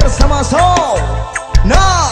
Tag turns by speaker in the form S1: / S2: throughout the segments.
S1: bersama Soul. Nah.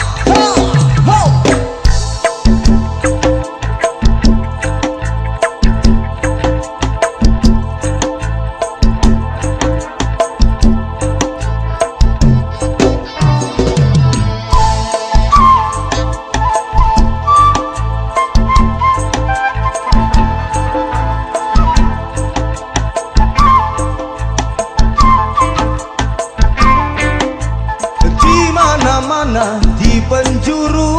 S1: penjuru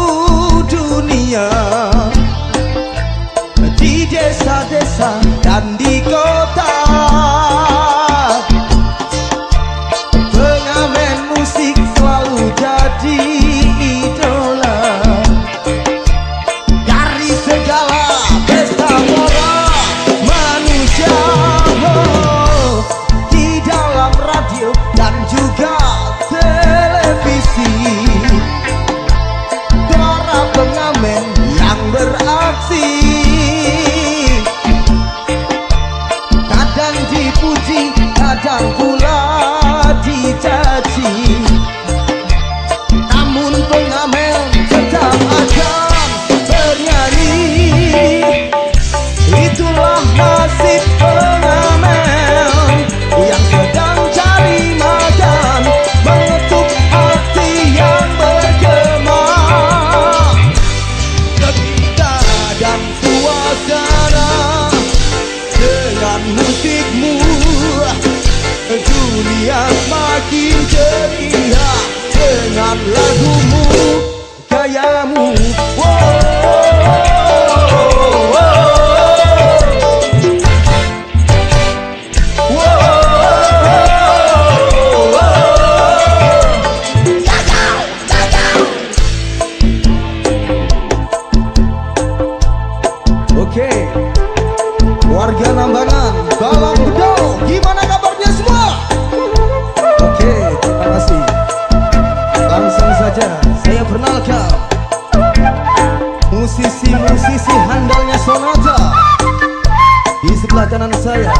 S1: sebelah kanan saya,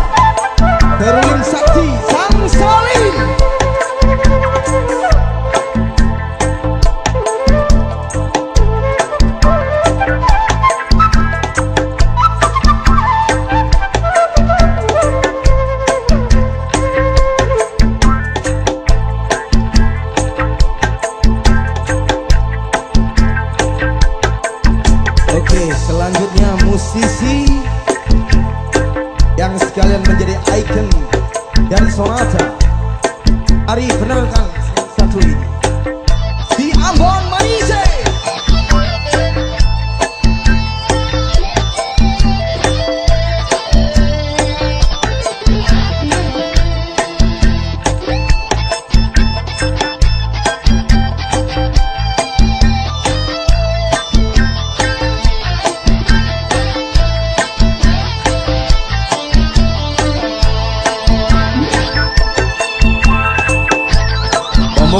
S1: Herlin Sakti Sang Now, now, now,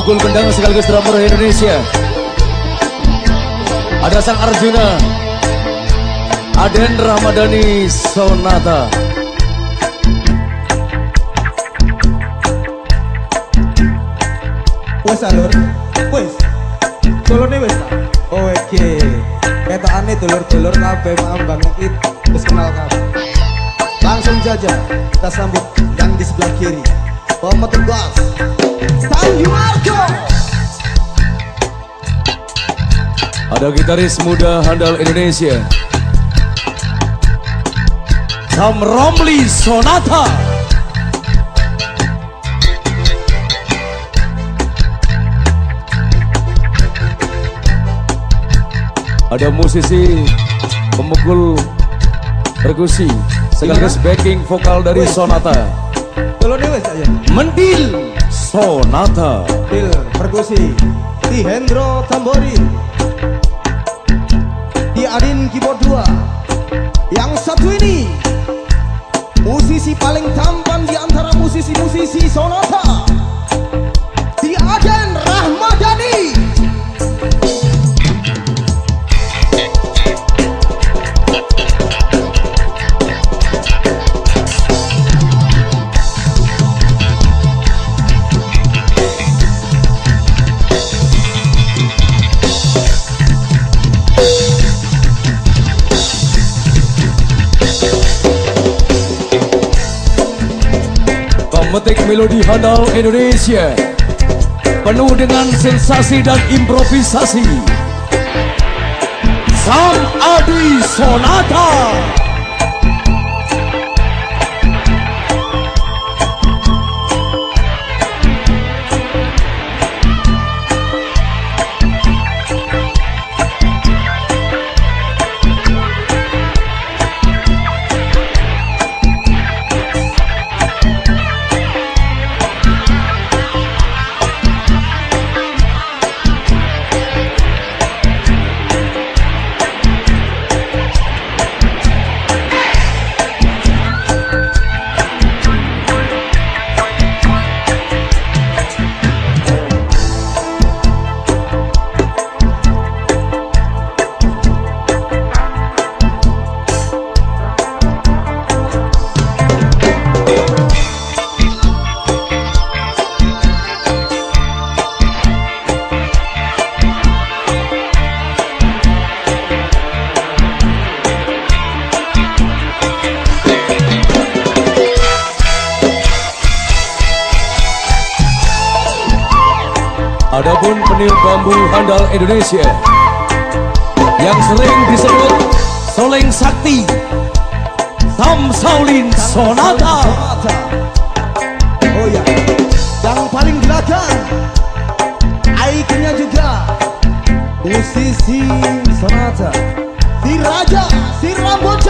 S2: Pemukul kendang sekaligus drummer Indonesia Ada Sang Arjuna Aden Ramadhani Sonata
S1: Wes alur, wes. Tulurne wes? Oh, Oke. Ketokane dulur-dulur kabeh mambang it wis kenal kabeh. Langsung saja kita sambut yang di sebelah kiri. Pemetugas Tanju Marco.
S2: Ada gitaris muda handal Indonesia. Sam Romli Sonata. Ada musisi pemukul perkusi sekaligus backing vokal dari Sonata. Mendil Sonata.
S1: Til perkusi. Di Hendro Tamborin di Adin keyboard 2 yang satu ini musisi paling tampan di antara musisi-musisi Sonata
S2: Pemetik melodi handal Indonesia. Penuh dengan sensasi dan improvisasi. Sam Adi Sonata Adapun peniup bambu handal Indonesia yang sering disebut Soleng Sakti Tam Saulin Sonata.
S1: Oh ya, yang paling belakang Aikennya juga musisi Sonata Si Raja, si Rambut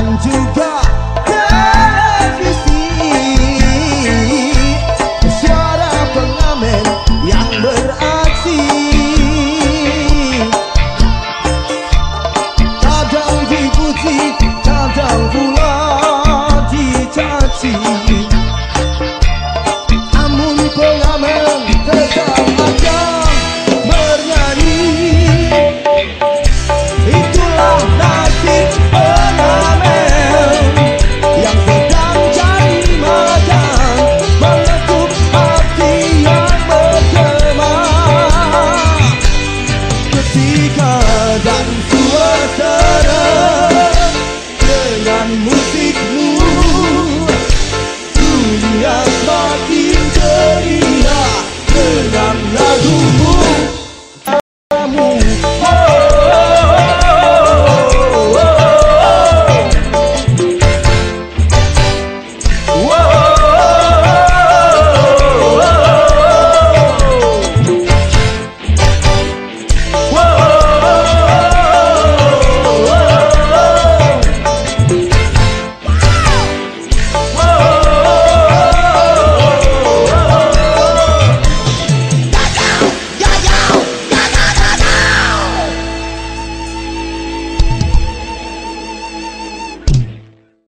S1: dan juga